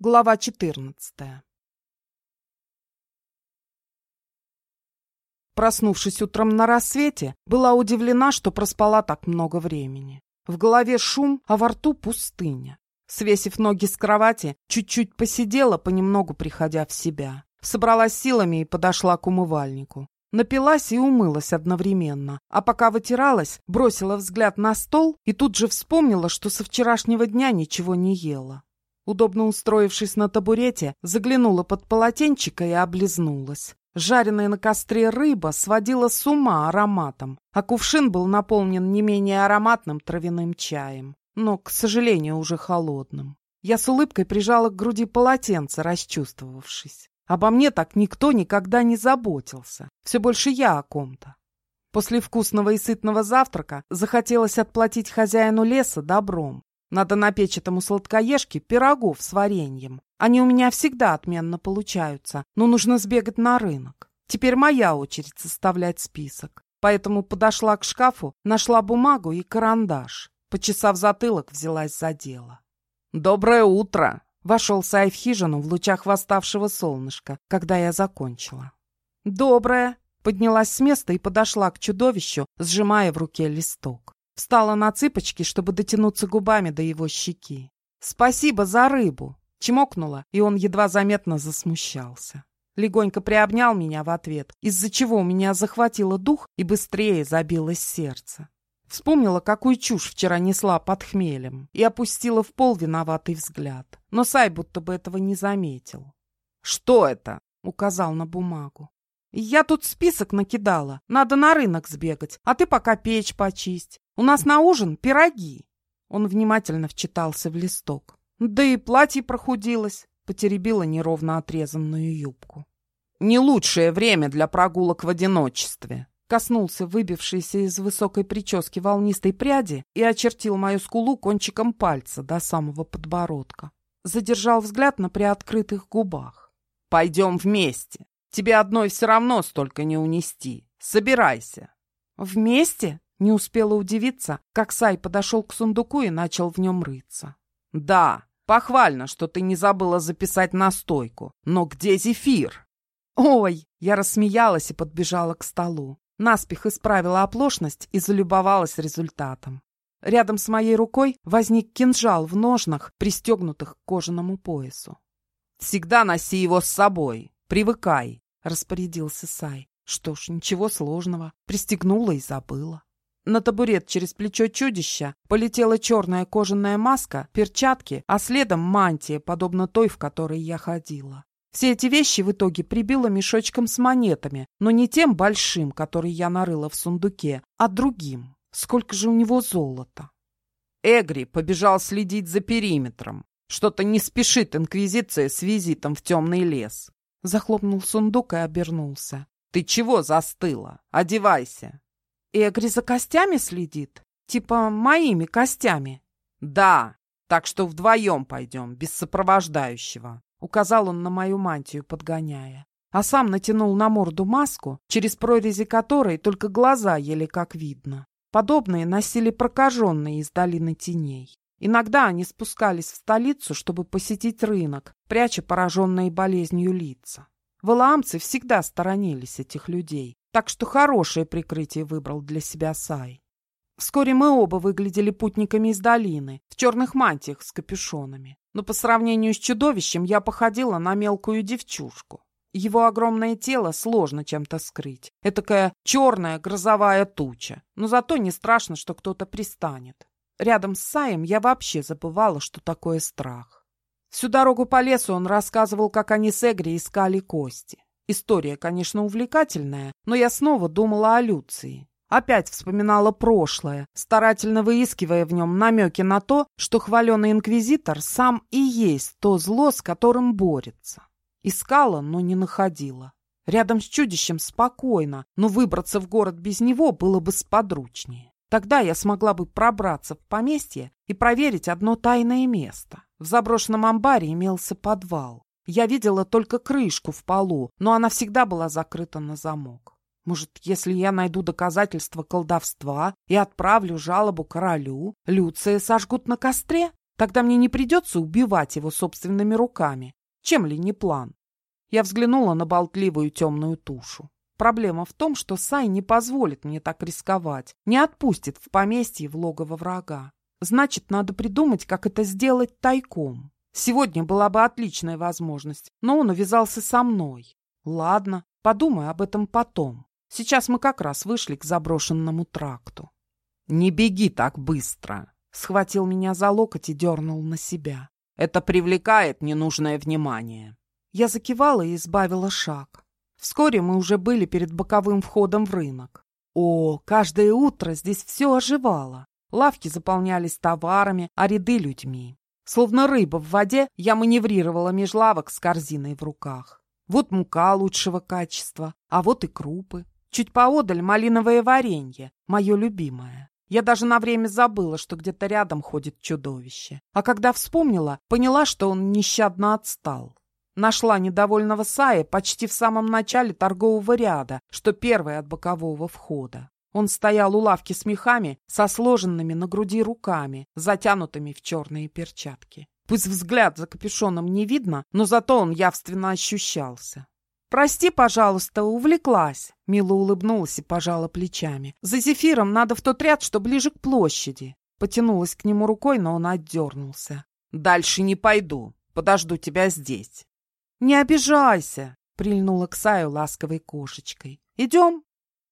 Глава 14 Проснувшись утром на рассвете, была удивлена, что проспала так много времени. В голове шум, а во рту пустыня. Свесив ноги с кровати, чуть-чуть посидела, понемногу приходя в себя. Собралась силами и подошла к умывальнику. Напилась и умылась одновременно, а пока вытиралась, бросила взгляд на стол и тут же вспомнила, что со вчерашнего дня ничего не ела. Удобно устроившись на табурете, заглянула под полотенчика и облизнулась. Жареная на костре рыба сводила с ума ароматом, а кувшин был наполнен не менее ароматным травяным чаем, но, к сожалению, уже холодным. Я с улыбкой прижала к груди полотенце, расчувствовавшись. Обо мне так никто никогда не заботился. Все больше я о ком-то. После вкусного и сытного завтрака захотелось отплатить хозяину леса добром. Надо напечь этому сладкоежке пирогов с вареньем. Они у меня всегда отменно получаются, но нужно сбегать на рынок. Теперь моя очередь составлять список. Поэтому подошла к шкафу, нашла бумагу и карандаш. Почесав затылок, взялась за дело. «Доброе утро!» Вошел Сай в хижину в лучах восставшего солнышка, когда я закончила. «Доброе!» Поднялась с места и подошла к чудовищу, сжимая в руке листок. Встала на цыпочки, чтобы дотянуться губами до его щеки. «Спасибо за рыбу!» Чмокнула, и он едва заметно засмущался. Легонько приобнял меня в ответ, из-за чего у меня захватило дух и быстрее забилось сердце. Вспомнила, какую чушь вчера несла под хмелем, и опустила в пол виноватый взгляд. Но Сай будто бы этого не заметил. «Что это?» — указал на бумагу. «Я тут список накидала. Надо на рынок сбегать, а ты пока печь почисть. У нас на ужин пироги. Он внимательно вчитался в листок. Да и платье прохудилось, потеребила неровно отрезанную юбку. Не лучшее время для прогулок в одиночестве. Коснулся выбившейся из высокой прически волнистой пряди и очертил мою скулу кончиком пальца до самого подбородка. Задержал взгляд на приоткрытых губах. «Пойдем вместе. Тебе одной все равно столько не унести. Собирайся». «Вместе?» Не успела удивиться, как Сай подошел к сундуку и начал в нем рыться. «Да, похвально, что ты не забыла записать настойку. Но где зефир?» «Ой!» Я рассмеялась и подбежала к столу. Наспех исправила оплошность и залюбовалась результатом. Рядом с моей рукой возник кинжал в ножнах, пристегнутых к кожаному поясу. «Всегда носи его с собой. Привыкай», — распорядился Сай. Что ж, ничего сложного. Пристегнула и забыла. На табурет через плечо чудища полетела черная кожаная маска, перчатки, а следом мантия, подобно той, в которой я ходила. Все эти вещи в итоге прибила мешочком с монетами, но не тем большим, который я нарыла в сундуке, а другим. Сколько же у него золота? Эгри побежал следить за периметром. Что-то не спешит Инквизиция с визитом в темный лес. Захлопнул сундук и обернулся. «Ты чего застыла? Одевайся!» Эгри за костями следит? Типа моими костями? Да, так что вдвоем пойдем, без сопровождающего. Указал он на мою мантию, подгоняя. А сам натянул на морду маску, через прорези которой только глаза еле как видно. Подобные носили прокаженные из долины теней. Иногда они спускались в столицу, чтобы посетить рынок, пряча пораженные болезнью лица. Валаамцы всегда сторонились этих людей, так что хорошее прикрытие выбрал для себя Сай. Вскоре мы оба выглядели путниками из долины, в черных мантиях с капюшонами. Но по сравнению с чудовищем я походила на мелкую девчушку. Его огромное тело сложно чем-то скрыть. Этакая черная грозовая туча. Но зато не страшно, что кто-то пристанет. Рядом с Саем я вообще забывала, что такое страх. Всю дорогу по лесу он рассказывал, как они с Эгри искали кости. История, конечно, увлекательная, но я снова думала о Люции. Опять вспоминала прошлое, старательно выискивая в нем намеки на то, что хваленый инквизитор сам и есть то зло, с которым борется. Искала, но не находила. Рядом с чудищем спокойно, но выбраться в город без него было бы сподручнее. Тогда я смогла бы пробраться в поместье и проверить одно тайное место. В заброшенном амбаре имелся подвал. Я видела только крышку в полу, но она всегда была закрыта на замок. Может, если я найду доказательства колдовства и отправлю жалобу королю, Люция сожгут на костре? Тогда мне не придется убивать его собственными руками. Чем ли не план? Я взглянула на болтливую темную тушу. Проблема в том, что Сай не позволит мне так рисковать, не отпустит в поместье в логово врага. Значит, надо придумать, как это сделать тайком. Сегодня была бы отличная возможность, но он увязался со мной. Ладно, подумай об этом потом. Сейчас мы как раз вышли к заброшенному тракту. «Не беги так быстро!» Схватил меня за локоть и дернул на себя. «Это привлекает ненужное внимание». Я закивала и избавила шаг. Вскоре мы уже были перед боковым входом в рынок. О, каждое утро здесь все оживало. Лавки заполнялись товарами, а ряды — людьми. Словно рыба в воде, я маневрировала меж лавок с корзиной в руках. Вот мука лучшего качества, а вот и крупы. Чуть поодаль малиновое варенье, мое любимое. Я даже на время забыла, что где-то рядом ходит чудовище. А когда вспомнила, поняла, что он нещадно отстал. Нашла недовольного Сая почти в самом начале торгового ряда, что первый от бокового входа. Он стоял у лавки с мехами, со сложенными на груди руками, затянутыми в черные перчатки. Пусть взгляд за капюшоном не видно, но зато он явственно ощущался. «Прости, пожалуйста, увлеклась», — мило улыбнулась и пожала плечами. «За зефиром надо в тот ряд, что ближе к площади». Потянулась к нему рукой, но он отдернулся. «Дальше не пойду. Подожду тебя здесь». «Не обижайся», — прильнула к Саю ласковой кошечкой. «Идем?»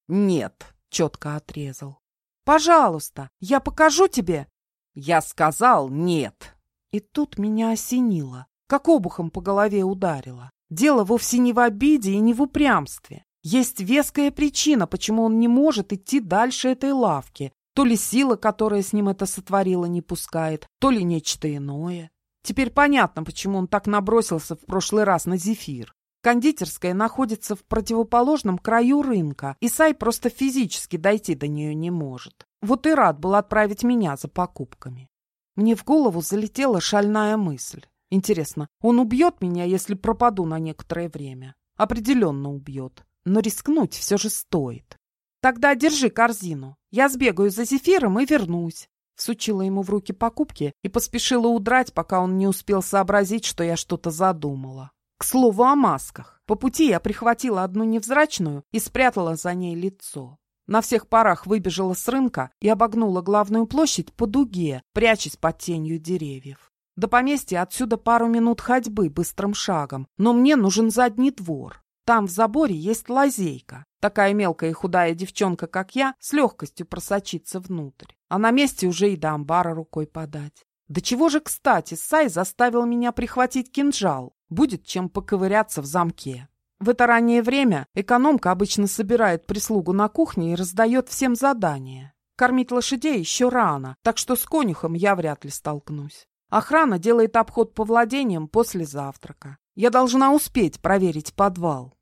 «Нет», четко отрезал. «Пожалуйста, я покажу тебе!» Я сказал «нет». И тут меня осенило, как обухом по голове ударило. Дело вовсе не в обиде и не в упрямстве. Есть веская причина, почему он не может идти дальше этой лавки. То ли сила, которая с ним это сотворила, не пускает, то ли нечто иное. Теперь понятно, почему он так набросился в прошлый раз на зефир. Кондитерская находится в противоположном краю рынка, и Сай просто физически дойти до нее не может. Вот и рад был отправить меня за покупками. Мне в голову залетела шальная мысль. Интересно, он убьет меня, если пропаду на некоторое время? Определенно убьет. Но рискнуть все же стоит. Тогда держи корзину. Я сбегаю за зефиром и вернусь. Всучила ему в руки покупки и поспешила удрать, пока он не успел сообразить, что я что-то задумала. К слову о масках. По пути я прихватила одну невзрачную и спрятала за ней лицо. На всех парах выбежала с рынка и обогнула главную площадь по дуге, прячась под тенью деревьев. До поместья отсюда пару минут ходьбы быстрым шагом, но мне нужен задний двор. Там в заборе есть лазейка. Такая мелкая и худая девчонка, как я, с легкостью просочится внутрь. А на месте уже и до амбара рукой подать. Да чего же, кстати, Сай заставил меня прихватить кинжал. Будет чем поковыряться в замке. В это раннее время экономка обычно собирает прислугу на кухне и раздает всем задания. Кормить лошадей еще рано, так что с конюхом я вряд ли столкнусь. Охрана делает обход по владениям после завтрака. Я должна успеть проверить подвал.